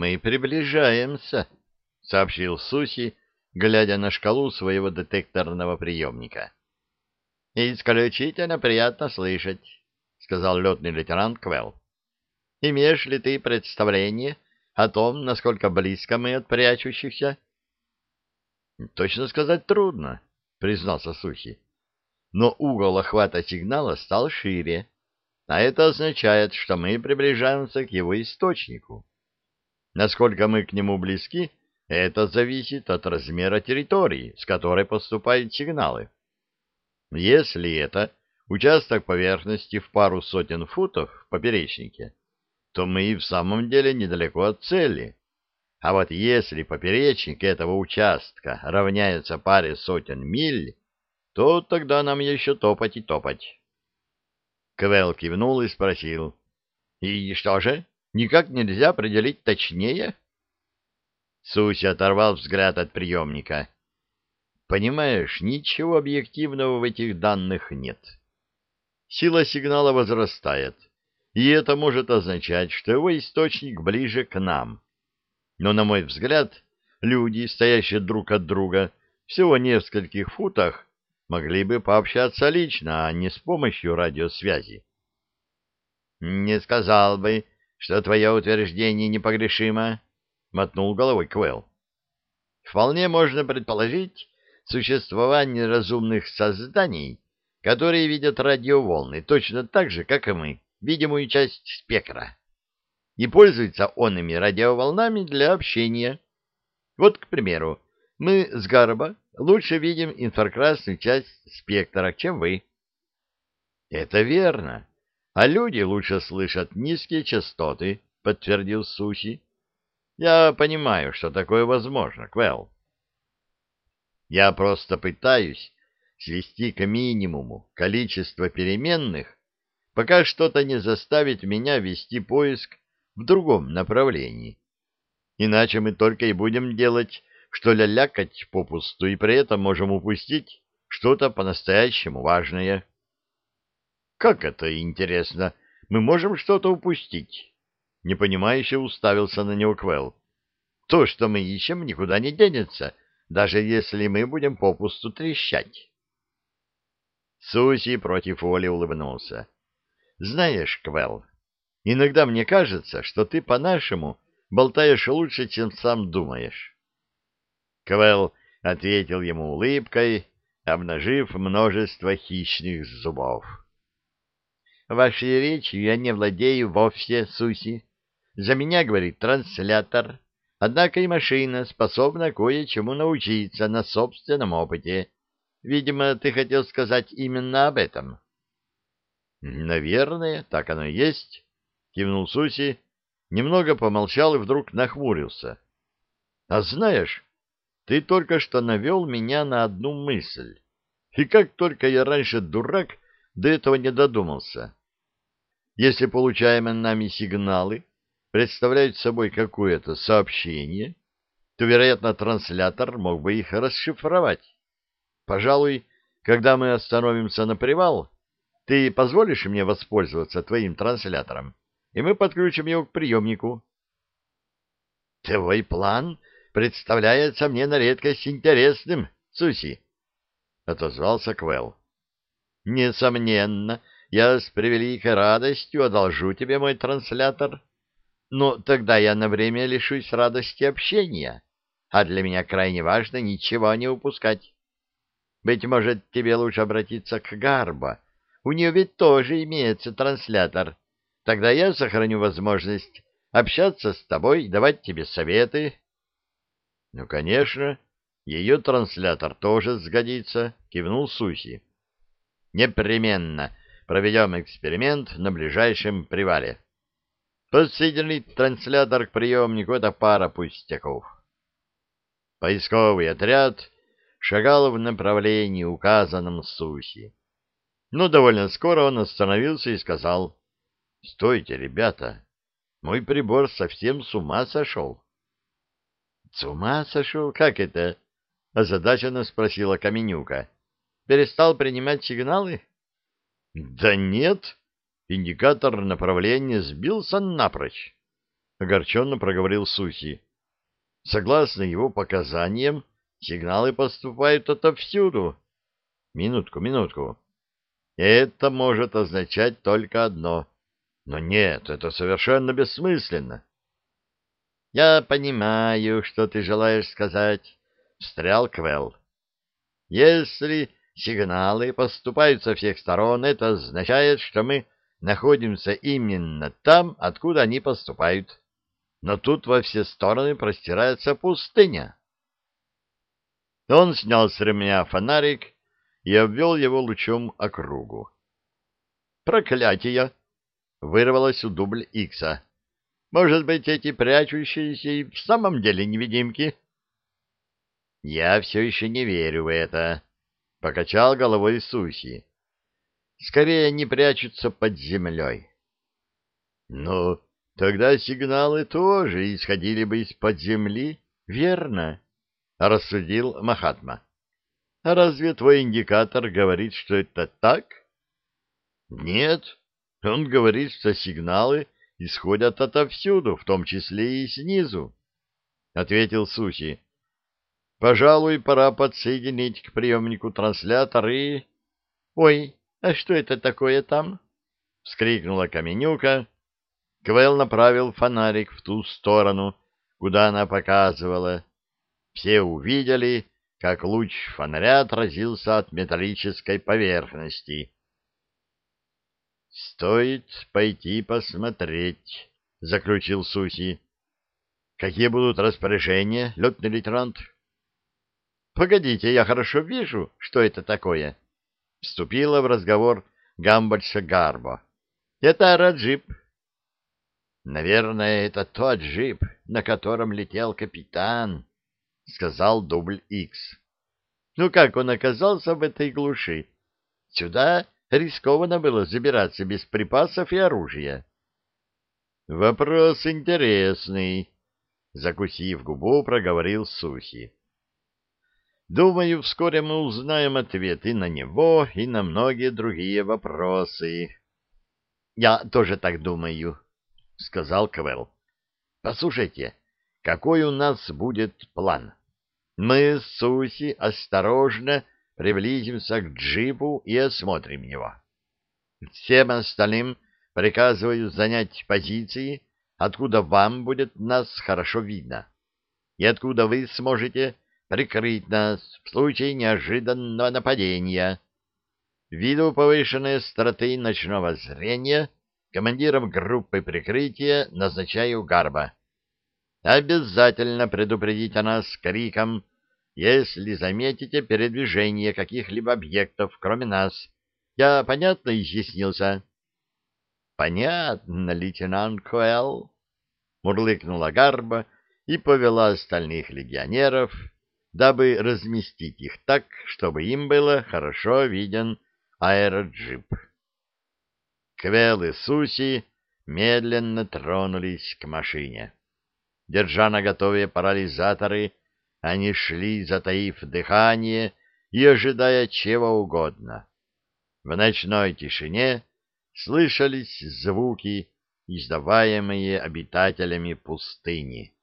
Мы приближаемся, — сообщил Суси, глядя на шкалу своего детекторного приемника. — Исключительно приятно слышать, — сказал летный лейтенант Квелл. — Имеешь ли ты представление о том, насколько близко мы от прячущихся? — Точно сказать трудно, — признался Сухи. Но угол охвата сигнала стал шире, а это означает, что мы приближаемся к его источнику. Насколько мы к нему близки, это зависит от размера территории, с которой поступают сигналы. Если это участок поверхности в пару сотен футов в поперечнике, то мы и в самом деле недалеко от цели. А вот если поперечник этого участка равняется паре сотен миль, то тогда нам еще топать и топать. Квел кивнул и спросил. — И что же, никак нельзя определить точнее? Суся оторвал взгляд от приемника. — Понимаешь, ничего объективного в этих данных нет. Сила сигнала возрастает, и это может означать, что его источник ближе к нам. Но, на мой взгляд, люди, стоящие друг от друга всего нескольких футах, могли бы пообщаться лично, а не с помощью радиосвязи. — Не сказал бы, что твое утверждение непогрешимо, — мотнул головой Квелл. — Вполне можно предположить существование разумных созданий, которые видят радиоволны точно так же, как и мы, видимую часть спектра и пользуется онными радиоволнами для общения. Вот, к примеру, мы с Гарба лучше видим инфракрасную часть спектра, чем вы. Это верно. А люди лучше слышат низкие частоты, подтвердил Суси. Я понимаю, что такое возможно, Квелл. Я просто пытаюсь свести к минимуму количество переменных, пока что-то не заставит меня вести поиск в другом направлении. Иначе мы только и будем делать, что лялякать попусту, и при этом можем упустить что-то по-настоящему важное. Как это интересно? Мы можем что-то упустить? Непонимающе уставился на него Квелл. То, что мы ищем, никуда не денется, даже если мы будем попусту трещать. Суси против воли улыбнулся. Знаешь, Квелл, Иногда мне кажется, что ты по-нашему болтаешь лучше, чем сам думаешь. Квелл ответил ему улыбкой, обнажив множество хищных зубов. Вашей речью я не владею вовсе, Суси. За меня говорит транслятор, однако и машина способна кое-чему научиться на собственном опыте. Видимо, ты хотел сказать именно об этом. — Наверное, так оно и есть. — кивнул Суси, немного помолчал и вдруг нахмурился. — А знаешь, ты только что навел меня на одну мысль. И как только я раньше дурак, до этого не додумался. Если получаемые нами сигналы представляют собой какое-то сообщение, то, вероятно, транслятор мог бы их расшифровать. Пожалуй, когда мы остановимся на привал, ты позволишь мне воспользоваться твоим транслятором? и мы подключим его к приемнику. — Твой план представляется мне на редкость интересным, Суси, — отозвался Квелл. — Несомненно, я с превеликой радостью одолжу тебе мой транслятор, но тогда я на время лишусь радости общения, а для меня крайне важно ничего не упускать. Быть может, тебе лучше обратиться к Гарбо, у нее ведь тоже имеется транслятор, Тогда я сохраню возможность общаться с тобой, давать тебе советы. — Ну, конечно, ее транслятор тоже сгодится, — кивнул Суси. — Непременно проведем эксперимент на ближайшем привале. Подсоединить транслятор к приемнику — это пара пустяков. Поисковый отряд шагал в направлении, указанном Суси. Но довольно скоро он остановился и сказал — Стойте, ребята, мой прибор совсем с ума сошел. — С ума сошел? Как это? — озадаченно спросила Каменюка. — Перестал принимать сигналы? — Да нет, индикатор направления сбился напрочь. огорченно проговорил Суси. Согласно его показаниям, сигналы поступают отовсюду. Минутку, минутку. Это может означать только одно. Но нет, это совершенно бессмысленно. Я понимаю, что ты желаешь сказать, встрял Квелл. Если сигналы поступают со всех сторон, это означает, что мы находимся именно там, откуда они поступают. Но тут во все стороны простирается пустыня. Он снял с ремня фонарик и обвел его лучом округу. «Проклятие!» — вырвалось у дубль Икса. «Может быть, эти прячущиеся и в самом деле невидимки?» «Я все еще не верю в это», — покачал головой Суси. «Скорее они прячутся под землей». «Ну, тогда сигналы тоже исходили бы из-под земли, верно?» — рассудил Махатма. «А разве твой индикатор говорит, что это так?» «Нет, он говорит, что сигналы исходят отовсюду, в том числе и снизу», — ответил Суси. Пожалуй, пора подсоединить к приемнику транслятор и... — Ой, а что это такое там? — вскрикнула Каменюка. Квел направил фонарик в ту сторону, куда она показывала. Все увидели, как луч фонаря отразился от металлической поверхности. — Стоит пойти посмотреть, — заключил Суси. — Какие будут распоряжения, летный лейтенант? — Погодите, я хорошо вижу, что это такое. Вступила в разговор Гамбольша Гарбо. Это аэроджип. Наверное, это тот джип, на котором летел капитан, сказал дубль Икс. Ну как он оказался в этой глуши? Сюда рискованно было забираться без припасов и оружия. Вопрос интересный, закусив губу, проговорил Сухи. Думаю, вскоре мы узнаем ответы на него и на многие другие вопросы. — Я тоже так думаю, — сказал Квелл. — Послушайте, какой у нас будет план? Мы с Суси осторожно приблизимся к джипу и осмотрим его. Всем остальным приказываю занять позиции, откуда вам будет нас хорошо видно, и откуда вы сможете прикрыть нас в случае неожиданного нападения. Ввиду повышенной остроты ночного зрения командиром группы прикрытия назначаю Гарба. Обязательно предупредите нас криком, если заметите передвижение каких-либо объектов, кроме нас. Я понятно изъяснился? — Понятно, лейтенант Коэл, — мурлыкнула Гарба и повела остальных легионеров дабы разместить их так, чтобы им было хорошо виден аэроджип. Квел и Суси медленно тронулись к машине. Держа на готове парализаторы, они шли, затаив дыхание и ожидая чего угодно. В ночной тишине слышались звуки, издаваемые обитателями пустыни.